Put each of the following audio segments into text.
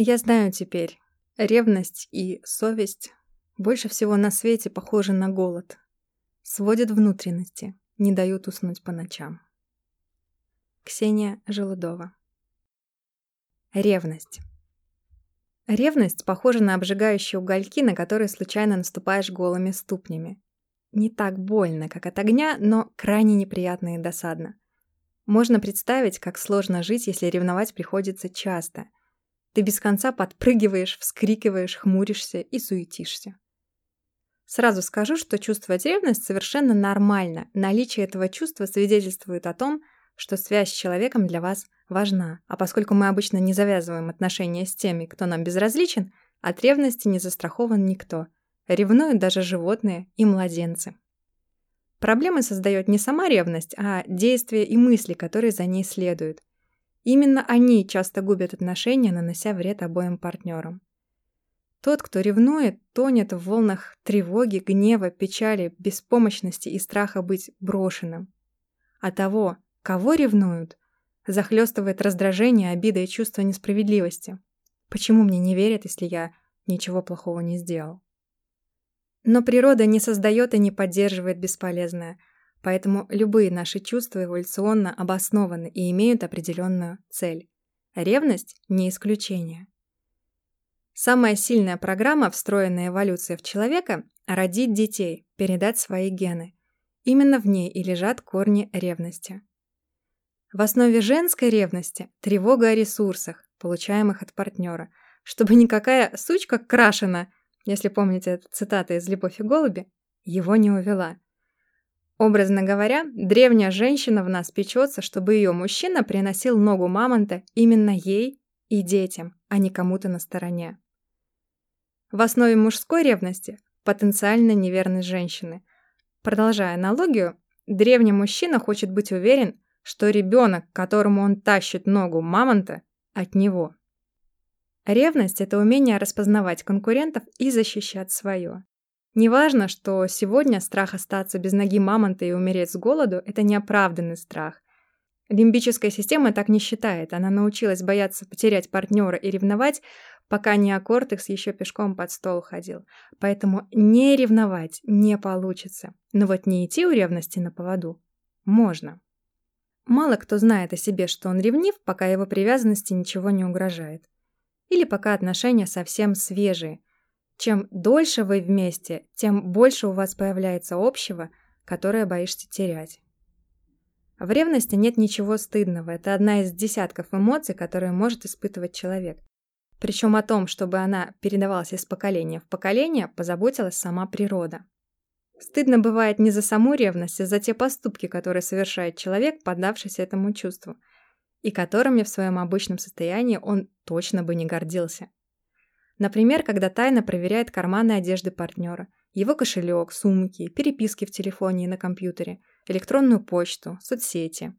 Я знаю теперь, ревность и совесть больше всего на свете похожи на голод. Сводят внутренности, не дают уснуть по ночам. Ксения Желудова Ревность. Ревность похожа на обжигающие угольки, на которые случайно наступаешь голыми ступнями. Не так больно, как от огня, но крайне неприятно и досадно. Можно представить, как сложно жить, если ревновать приходится часто. Ты без конца подпрыгиваешь, вскрикиваешь, хмуришься и суетишься. Сразу скажу, что чувствовать ревность совершенно нормально. Наличие этого чувства свидетельствует о том, что связь с человеком для вас важна. А поскольку мы обычно не завязываем отношения с теми, кто нам безразличен, от ревности не застрахован никто. Ревнуют даже животные и младенцы. Проблемы создает не сама ревность, а действия и мысли, которые за ней следуют. Именно они часто губят отношения, нанося вред обоим партнерам. Тот, кто ревнует, тонет в волнах тревоги, гнева, печали, беспомощности и страха быть брошенным. А того, кого ревнуют, захлестывает раздражение, обида и чувство несправедливости. Почему мне не верят, если я ничего плохого не сделал? Но природа не создает и не поддерживает бесполезное, поэтому любые наши чувства эволюционно обоснованы и имеют определенную цель. Ревность – не исключение. Самая сильная программа, встроенная эволюция в человека – родить детей, передать свои гены. Именно в ней и лежат корни ревности. В основе женской ревности – тревога о ресурсах, получаемых от партнера, чтобы никакая сучка крашена если помните цитаты из «Любовь и голуби», его не увела. Образно говоря, древняя женщина в нас печется, чтобы ее мужчина приносил ногу мамонта именно ей и детям, а не кому-то на стороне. В основе мужской ревности – потенциально неверность женщины. Продолжая аналогию, древний мужчина хочет быть уверен, что ребенок, которому он тащит ногу мамонта, от него. Ревность – это умение распознавать конкурентов и защищать свое. Неважно, что сегодня страх остаться без ноги мамонта и умереть с голоду – это неоправданный страх. Лимбическая система так не считает, она научилась бояться потерять партнера и ревновать, пока не Аккортекс еще пешком под стол ходил. Поэтому не ревновать не получится. Но вот не идти у ревности на поводу можно. Мало кто знает о себе, что он ревнив, пока его привязанности ничего не угрожает или пока отношения совсем свежие. Чем дольше вы вместе, тем больше у вас появляется общего, которое боишься терять. В ревности нет ничего стыдного, это одна из десятков эмоций, которые может испытывать человек. Причем о том, чтобы она передавалась из поколения в поколение, позаботилась сама природа. Стыдно бывает не за саму ревность, а за те поступки, которые совершает человек, поддавшись этому чувству – и которыми в своем обычном состоянии он точно бы не гордился. Например, когда тайно проверяет карманы одежды партнера, его кошелек, сумки, переписки в телефоне и на компьютере, электронную почту, соцсети.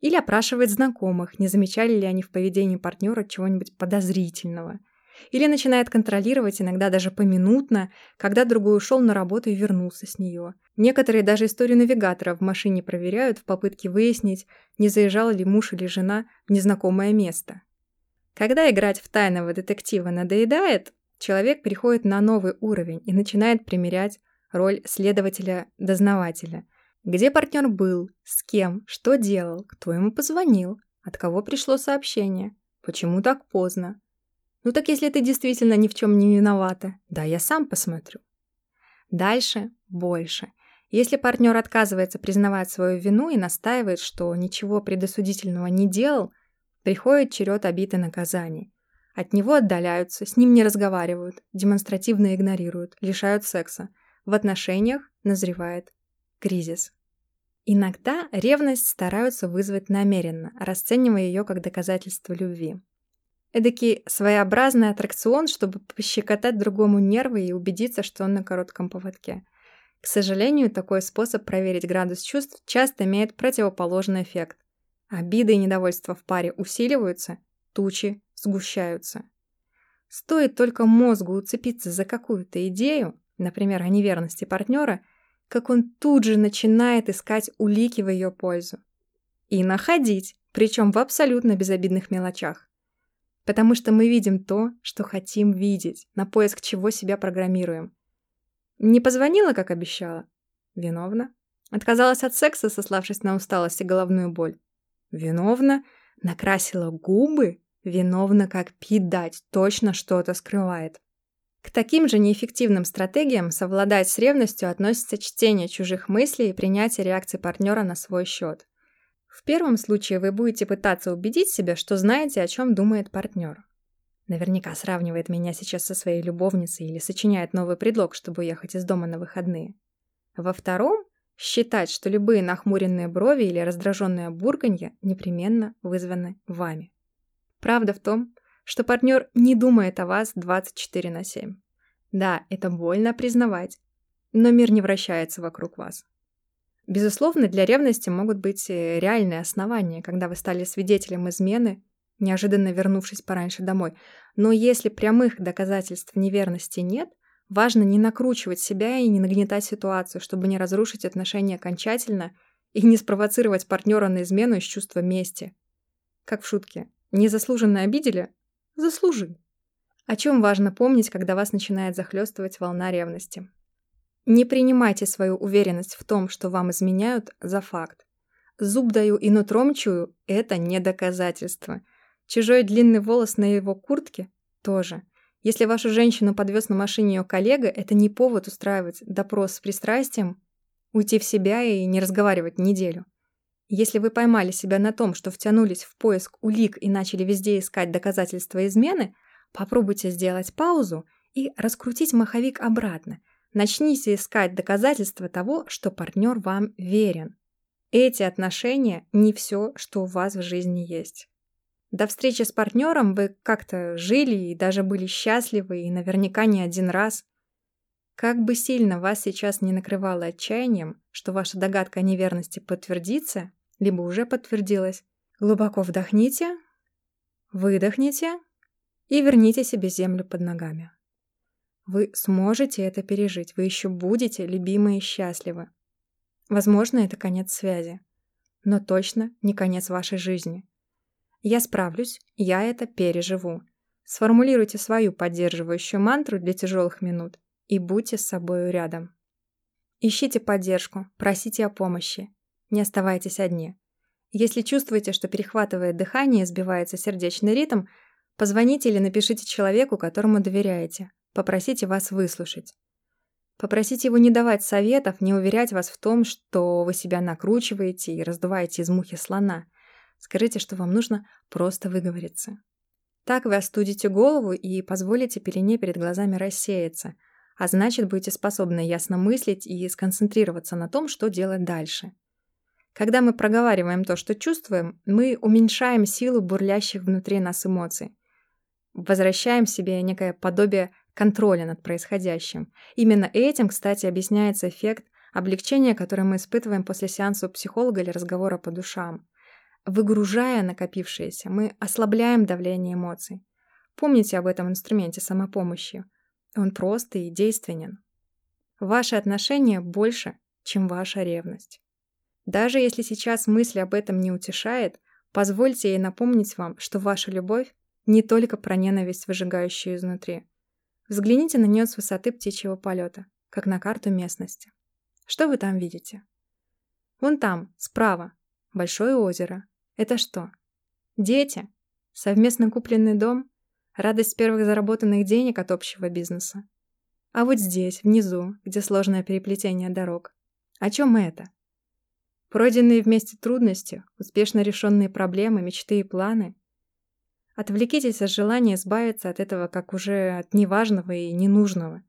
Или опрашивает знакомых, не замечали ли они в поведении партнера чего-нибудь подозрительного – или начинает контролировать иногда даже поминутно, когда другой ушел на работу и вернулся с нее. Некоторые даже историю навигатора в машине проверяют в попытке выяснить, не заезжал ли муж или жена в незнакомое место. Когда играть в тайного детектива надоедает, человек приходит на новый уровень и начинает примерять роль следователя-дознавателя. Где партнер был, с кем, что делал, кто ему позвонил, от кого пришло сообщение, почему так поздно, ну так если ты действительно ни в чем не виновата, да, я сам посмотрю. Дальше больше. Если партнер отказывается признавать свою вину и настаивает, что ничего предосудительного не делал, приходит черед обид и наказаний. От него отдаляются, с ним не разговаривают, демонстративно игнорируют, лишают секса. В отношениях назревает кризис. Иногда ревность стараются вызвать намеренно, расценивая ее как доказательство любви. Эдакий своеобразный аттракцион, чтобы пощекотать другому нервы и убедиться, что он на коротком поводке. К сожалению, такой способ проверить градус чувств часто имеет противоположный эффект. Обиды и недовольство в паре усиливаются, тучи сгущаются. Стоит только мозгу уцепиться за какую-то идею, например, о неверности партнера, как он тут же начинает искать улики в ее пользу. И находить, причем в абсолютно безобидных мелочах. Потому что мы видим то, что хотим видеть, на поиск чего себя программируем. Не позвонила, как обещала? Виновна. Отказалась от секса, сославшись на усталость и головную боль? Виновна. Накрасила губы? Виновна, как пить дать, точно что-то скрывает. К таким же неэффективным стратегиям совладать с ревностью относится чтение чужих мыслей и принятие реакции партнера на свой счет. В первом случае вы будете пытаться убедить себя, что знаете, о чем думает партнер. Наверняка сравнивает меня сейчас со своей любовницей или сочиняет новый предлог, чтобы уехать из дома на выходные. Во втором – считать, что любые нахмуренные брови или раздраженное бурганье непременно вызваны вами. Правда в том, что партнер не думает о вас 24 на 7. Да, это больно признавать, но мир не вращается вокруг вас. Безусловно, для ревности могут быть э, реальные основания, когда вы стали свидетелем измены, неожиданно вернувшись пораньше домой. Но если прямых доказательств неверности нет, важно не накручивать себя и не нагнетать ситуацию, чтобы не разрушить отношения окончательно и не спровоцировать партнера на измену из чувства мести. Как в шутке. Незаслуженно обидели? Заслужи. О чем важно помнить, когда вас начинает захлестывать волна ревности. Не принимайте свою уверенность в том, что вам изменяют, за факт. Зуб даю и нутром чую – это не доказательство. Чужой длинный волос на его куртке – тоже. Если вашу женщину подвез на машине ее коллега, это не повод устраивать допрос с пристрастием, уйти в себя и не разговаривать неделю. Если вы поймали себя на том, что втянулись в поиск улик и начали везде искать доказательства измены, попробуйте сделать паузу и раскрутить маховик обратно. Начните искать доказательства того, что партнер вам верен. Эти отношения не все, что у вас в жизни есть. До встречи с партнером вы как-то жили и даже были счастливы, и наверняка не один раз. Как бы сильно вас сейчас не накрывало отчаянием, что ваша догадка о неверности подтвердится, либо уже подтвердилось. Глубоко вдохните, выдохните и верните себе землю под ногами. Вы сможете это пережить, вы еще будете любимы и счастливы. Возможно, это конец связи, но точно не конец вашей жизни. Я справлюсь, я это переживу. Сформулируйте свою поддерживающую мантру для тяжелых минут и будьте с собой рядом. Ищите поддержку, просите о помощи. Не оставайтесь одни. Если чувствуете, что перехватывает дыхание и сбивается сердечный ритм, позвоните или напишите человеку, которому доверяете. Попросите вас выслушать. Попросите его не давать советов, не уверять вас в том, что вы себя накручиваете и раздуваете из мухи слона. Скажите, что вам нужно просто выговориться. Так вы остудите голову и позволите пелене перед глазами рассеяться, а значит, будете способны ясно мыслить и сконцентрироваться на том, что делать дальше. Когда мы проговариваем то, что чувствуем, мы уменьшаем силу бурлящих внутри нас эмоций. Возвращаем себе некое подобие контроля над происходящим. Именно этим, кстати, объясняется эффект облегчения, который мы испытываем после сеанса у психолога или разговора по душам. Выгружая накопившееся, мы ослабляем давление эмоций. Помните об этом инструменте самопомощи. Он прост и действенен. Ваши отношения больше, чем ваша ревность. Даже если сейчас мысль об этом не утешает, позвольте ей напомнить вам, что ваша любовь не только про ненависть, выжигающую изнутри. Взгляните на нее с высоты птичьего полета, как на карту местности. Что вы там видите? Вон там, справа, большое озеро. Это что? Дети? Совместно купленный дом? Радость первых заработанных денег от общего бизнеса? А вот здесь, внизу, где сложное переплетение дорог. О чем это? Пройденные вместе трудности, успешно решенные проблемы, мечты и планы. Отвлекитесь от желания избавиться от этого как уже от неважного и ненужного.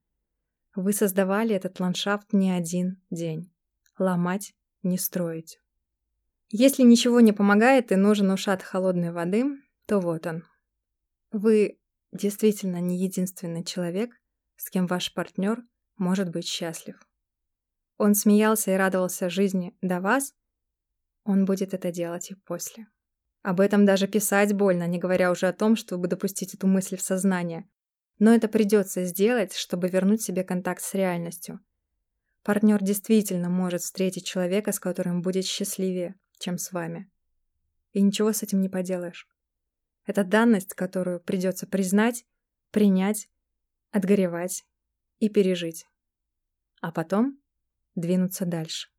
Вы создавали этот ландшафт не один день. Ломать, не строить. Если ничего не помогает и нужен ушат холодной воды, то вот он. Вы действительно не единственный человек, с кем ваш партнер может быть счастлив он смеялся и радовался жизни до вас, он будет это делать и после. Об этом даже писать больно, не говоря уже о том, чтобы допустить эту мысль в сознание. Но это придется сделать, чтобы вернуть себе контакт с реальностью. Партнер действительно может встретить человека, с которым будет счастливее, чем с вами. И ничего с этим не поделаешь. Это данность, которую придется признать, принять, отгоревать и пережить. А потом двинуться дальше.